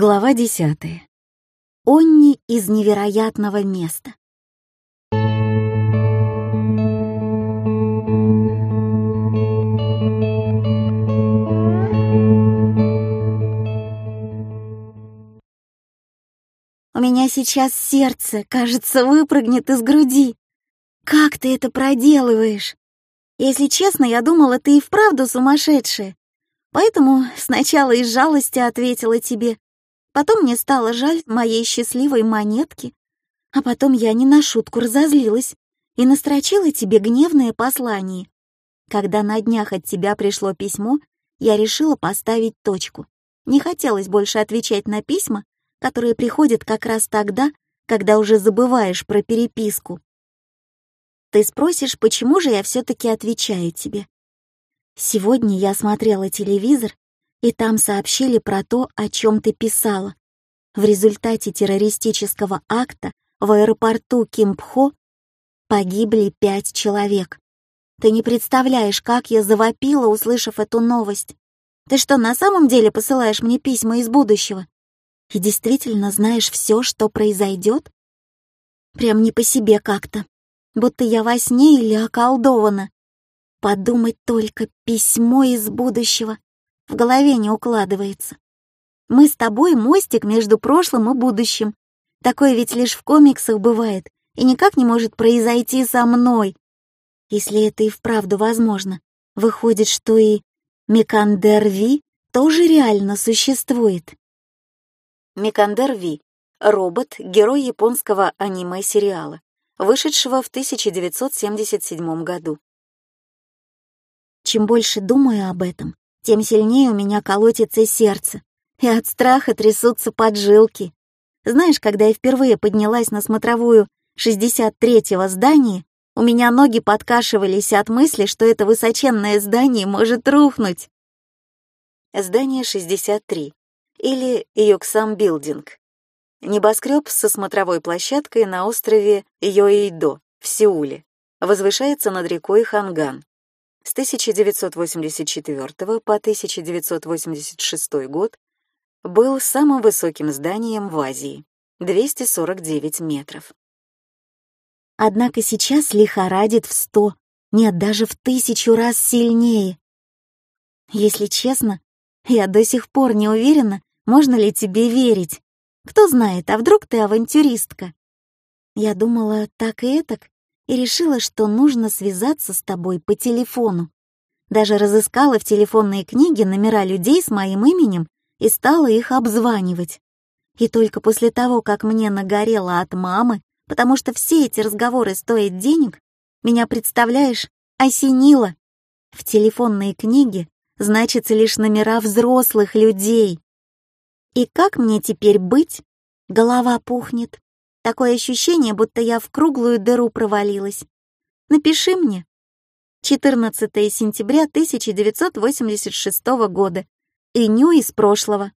Глава десятая. Онни из невероятного места. У меня сейчас сердце, кажется, выпрыгнет из груди. Как ты это проделываешь? Если честно, я думала, ты и вправду сумасшедшая. Поэтому сначала из жалости ответила тебе, Потом мне стало жаль моей счастливой монетки, а потом я не на шутку разозлилась и настрочила тебе гневное послание. Когда на днях от тебя пришло письмо, я решила поставить точку. Не хотелось больше отвечать на письма, которые приходят как раз тогда, когда уже забываешь про переписку. Ты спросишь, почему же я все-таки отвечаю тебе. Сегодня я смотрела телевизор и там сообщили про то, о чем ты писала. В результате террористического акта в аэропорту Кимпхо погибли пять человек. Ты не представляешь, как я завопила, услышав эту новость. Ты что, на самом деле посылаешь мне письма из будущего? И действительно знаешь все, что произойдет? Прям не по себе как-то. Будто я во сне или околдована. Подумать только, письмо из будущего в голове не укладывается. Мы с тобой мостик между прошлым и будущим. Такое ведь лишь в комиксах бывает и никак не может произойти со мной. Если это и вправду возможно, выходит, что и Микандер Ви тоже реально существует. Микандер Ви — робот, герой японского аниме-сериала, вышедшего в 1977 году. Чем больше думаю об этом, тем сильнее у меня колотится сердце, и от страха трясутся поджилки. Знаешь, когда я впервые поднялась на смотровую 63-го здания, у меня ноги подкашивались от мысли, что это высоченное здание может рухнуть. Здание 63 или Юксам Билдинг. Небоскреб со смотровой площадкой на острове Йоэйдо в Сеуле. Возвышается над рекой Ханган. С 1984 по 1986 год был самым высоким зданием в Азии — 249 метров. Однако сейчас лихорадит в сто, нет, даже в тысячу раз сильнее. Если честно, я до сих пор не уверена, можно ли тебе верить. Кто знает, а вдруг ты авантюристка? Я думала так и этак, и решила, что нужно связаться с тобой по телефону. Даже разыскала в телефонной книге номера людей с моим именем и стала их обзванивать. И только после того, как мне нагорело от мамы, потому что все эти разговоры стоят денег, меня, представляешь, осенило. В телефонной книге значатся лишь номера взрослых людей. И как мне теперь быть? Голова пухнет. Такое ощущение, будто я в круглую дыру провалилась. Напиши мне. 14 сентября 1986 года. Иню из прошлого.